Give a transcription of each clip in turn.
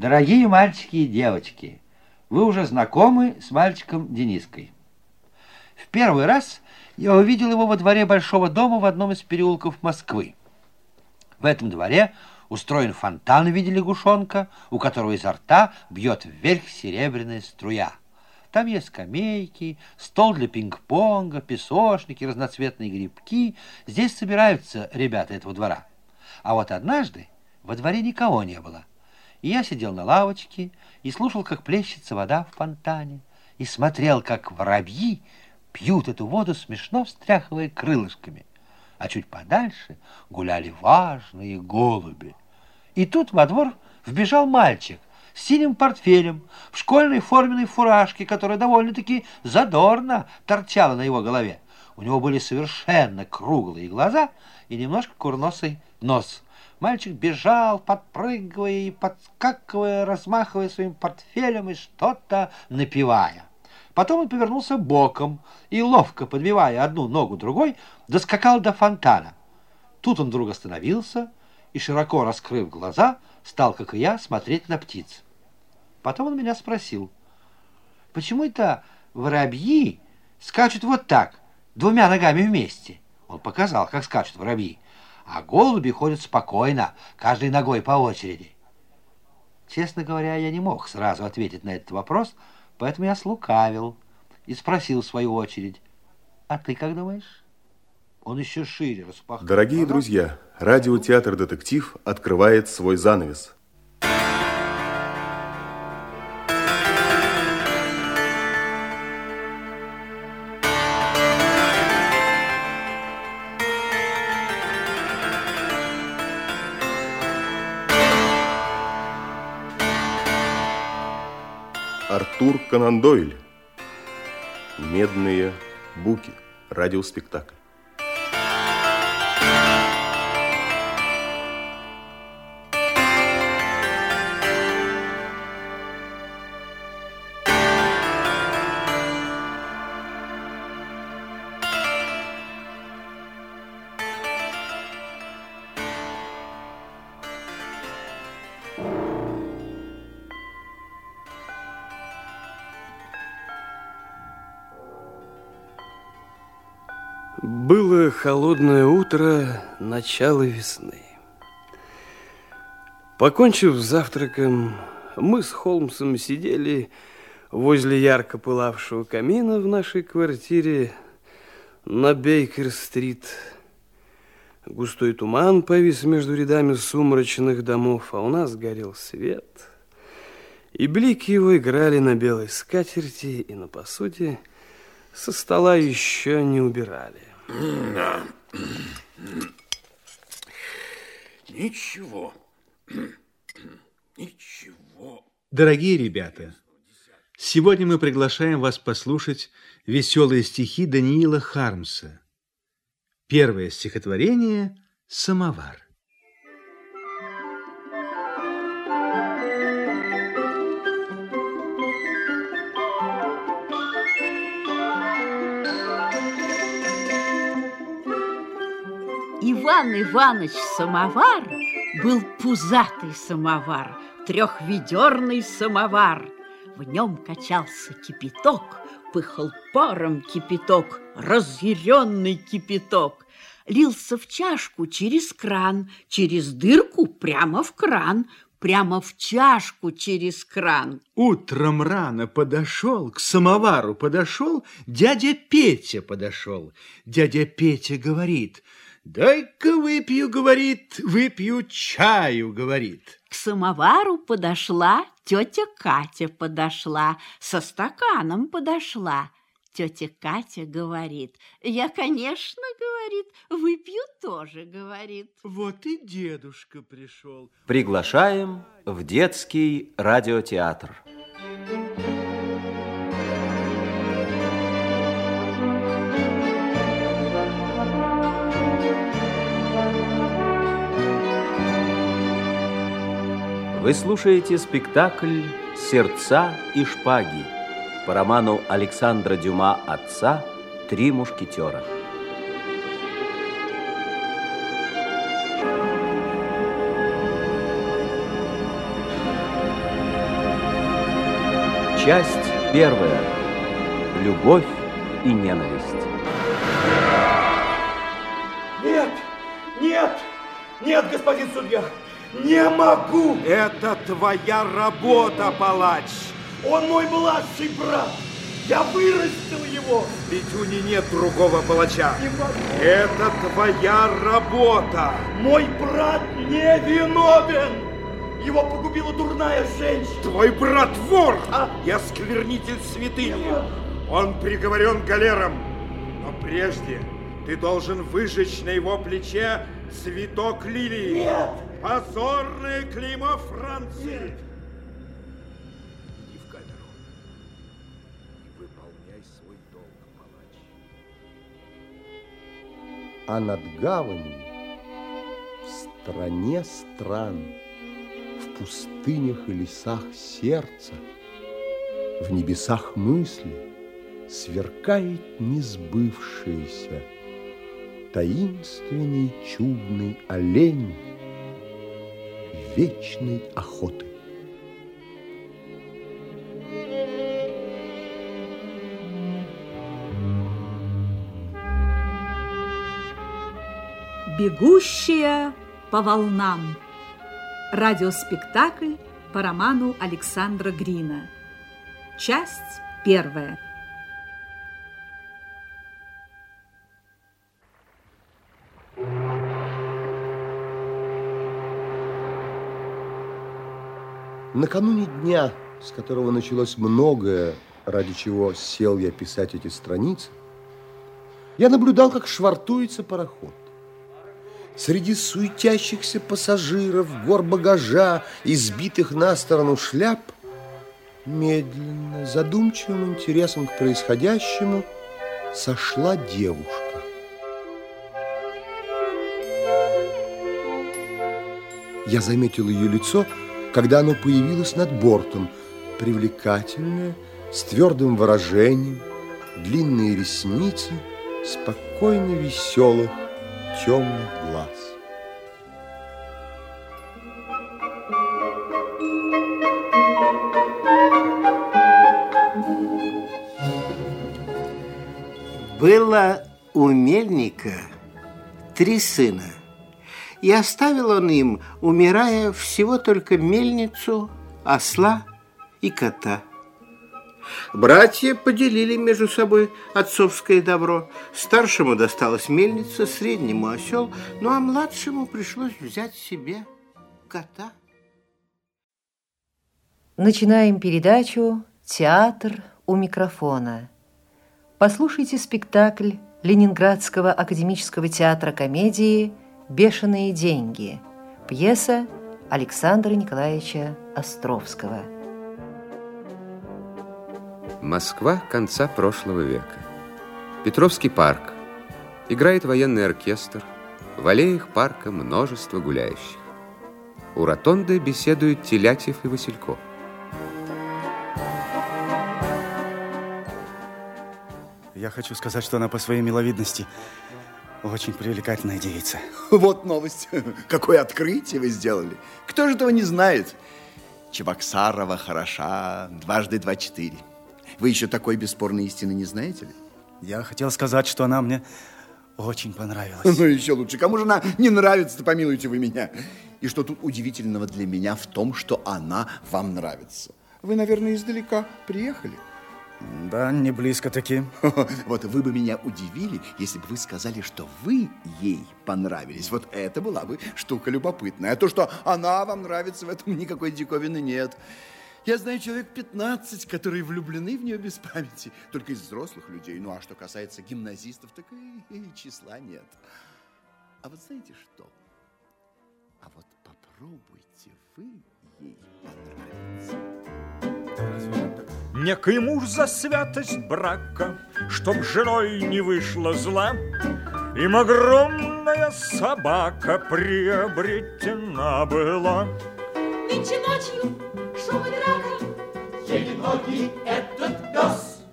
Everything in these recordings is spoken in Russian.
Дорогие мальчики и девочки, вы уже знакомы с мальчиком Дениской. В первый раз я увидел его во дворе большого дома в одном из переулков Москвы. В этом дворе устроен фонтан в виде лягушонка, у которого изо рта бьет вверх серебряная струя. Там есть скамейки, стол для пинг-понга, песочники, разноцветные грибки. Здесь собираются ребята этого двора. А вот однажды во дворе никого не было. И я сидел на лавочке и слушал, как плещется вода в фонтане, и смотрел, как воробьи пьют эту воду, смешно встряхивая крылышками. А чуть подальше гуляли важные голуби. И тут во двор вбежал мальчик с синим портфелем, в школьной форменной фуражке, которая довольно-таки задорно торчала на его голове. У него были совершенно круглые глаза и немножко курносый нос – Мальчик бежал, подпрыгивая и подскакивая, размахивая своим портфелем и что-то напивая. Потом он повернулся боком и, ловко подбивая одну ногу другой, доскакал до фонтана. Тут он вдруг остановился и, широко раскрыв глаза, стал, как и я, смотреть на птиц. Потом он меня спросил, почему это воробьи скачут вот так, двумя ногами вместе? Он показал, как скачут воробьи а голуби ходят спокойно, каждой ногой по очереди. Честно говоря, я не мог сразу ответить на этот вопрос, поэтому я слукавил и спросил в свою очередь, «А ты как думаешь?» Он еще шире распахнул. Дорогие друзья, радиотеатр «Детектив» открывает свой занавес – Артур Конан Дойль. Медные буки. Радиоспектакль. Было холодное утро, начало весны. Покончив с завтраком, мы с Холмсом сидели возле ярко пылавшего камина в нашей квартире на Бейкер-стрит. Густой туман повис между рядами сумрачных домов, а у нас горел свет. И блики его играли на белой скатерти и на посуде. Со стола еще не убирали. Ничего. Ничего. Дорогие ребята, сегодня мы приглашаем вас послушать веселые стихи Даниила Хармса. Первое стихотворение «Самовар». Иван Иванович самовар был пузатый самовар, трехведерный самовар. В нем качался кипяток, пыхал паром кипяток, разъяренный кипяток. Лился в чашку через кран, через дырку прямо в кран, прямо в чашку через кран. Утром рано подошел, к самовару подошел, дядя Петя подошел. Дядя Петя говорит – Дай-ка выпью, говорит, выпью чаю, говорит. К самовару подошла, тетя Катя подошла, со стаканом подошла. Тетя Катя говорит, я, конечно, говорит, выпью тоже, говорит. Вот и дедушка пришел. Приглашаем в детский радиотеатр. Вы слушаете спектакль «Сердца и шпаги» по роману Александра Дюма «Отца. Три мушкетера». Часть первая. Любовь и ненависть. Нет, нет, нет, господин судья, не могу. Это твоя работа, палач. Он мой младший брат. Я вырастил его. Ведь у нее нет другого палача. Не могу. Это твоя работа. Мой брат не виновен. Его погубила дурная женщина. Твой брат вор А? и осквернитель святыни. Он приговорен галером. Но прежде ты должен выжечь на его плече цветок лилии. Нет. Позорное клеймо Франции. Иди в камеру и выполняй свой долг, палач. а над гаванью в стране стран, в пустынях и лесах сердца, в небесах мысли сверкает несбывшееся таинственный чудный олень вечной охоты. Бегущая по волнам. Радиоспектакль по роману Александра Грина. Часть первая. Накануне дня, с которого началось многое, ради чего сел я писать эти страницы, я наблюдал, как швартуется пароход. Среди суетящихся пассажиров, гор багажа, избитых на сторону шляп, медленно, задумчивым интересом к происходящему сошла девушка. Я заметил ее лицо, когда оно появилось над бортом, привлекательное, с твердым выражением, длинные ресницы, спокойно веселых темных глаз. Было у мельника три сына, и оставил он им, умирая, всего только мельницу, осла и кота. Братья поделили между собой отцовское добро. Старшему досталась мельница, среднему осел, ну а младшему пришлось взять себе кота. Начинаем передачу «Театр у микрофона». Послушайте спектакль Ленинградского академического театра комедии «Бешеные деньги». Пьеса Александра Николаевича Островского. Москва конца прошлого века. Петровский парк. Играет военный оркестр. В аллеях парка множество гуляющих. У ротонды беседуют Телятьев и Василько. Я хочу сказать, что она по своей миловидности очень привлекательная девица. Вот новость. Какое открытие вы сделали. Кто же этого не знает? Чебоксарова хороша, дважды два четыре. Вы еще такой бесспорной истины не знаете ли? Я хотел сказать, что она мне очень понравилась. Ну, еще лучше. Кому же она не нравится-то, помилуйте вы меня. И что тут удивительного для меня в том, что она вам нравится? Вы, наверное, издалека приехали. Да, не близко таки. Вот вы бы меня удивили, если бы вы сказали, что вы ей понравились. Вот это была бы штука любопытная. А то, что она вам нравится, в этом никакой диковины нет. Я знаю человек 15, которые влюблены в нее без памяти. Только из взрослых людей. Ну, а что касается гимназистов, так и, и числа нет. А вот знаете что? А вот попробуйте вы ей понравиться. Некий муж за святость брака, Чтоб женой не вышло зла, Им огромная собака приобретена была. Нынче ночью шум и драка. Еле ноги этот пес.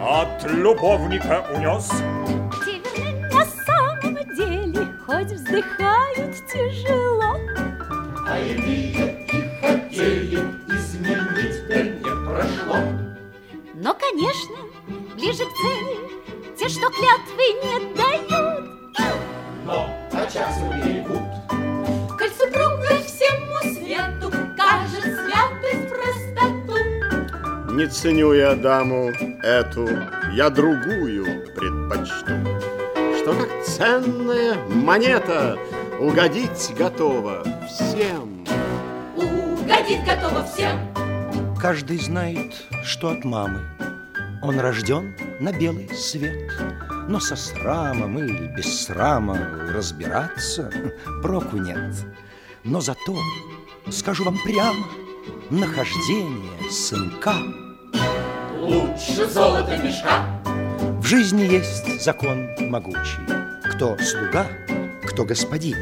От любовника унес. Северны на самом деле Хоть вздыхают тяжело. А иные конечно, ближе к цели. Те, что клятвы не дают. Но на часу берегут Коль супруга всему свету Кажет святость простоту. Не ценю я даму эту Я другую предпочту. Что как ценная монета Угодить готова всем. Угодить готова всем. Каждый знает, что от мамы он рожден на белый свет. Но со срамом или без срама разбираться проку нет. Но зато, скажу вам прямо, нахождение сынка Лучше золота мешка. В жизни есть закон могучий. Кто слуга, кто господин.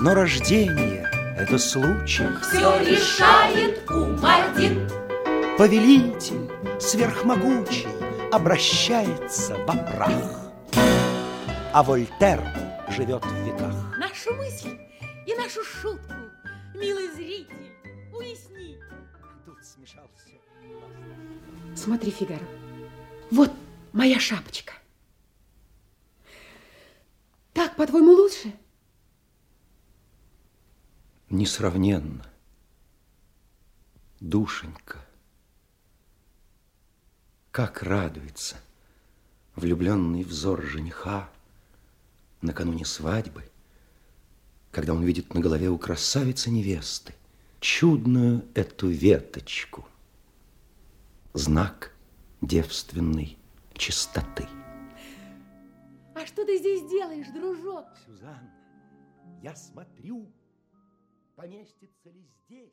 Но рождение — это случай. Все решает ум один. Повелитель сверхмогучий обращается во прах. А Вольтер живет в веках. Нашу мысль и нашу шутку, милый зритель, уясни. Тут смешался. Смотри, Фигаро, вот моя шапочка. Так, по-твоему, лучше? Несравненно. Душенька. Как радуется влюбленный взор жениха накануне свадьбы, когда он видит на голове у красавицы невесты чудную эту веточку, знак девственной чистоты. А что ты здесь делаешь, дружок? Сюзанна, я смотрю, поместится ли здесь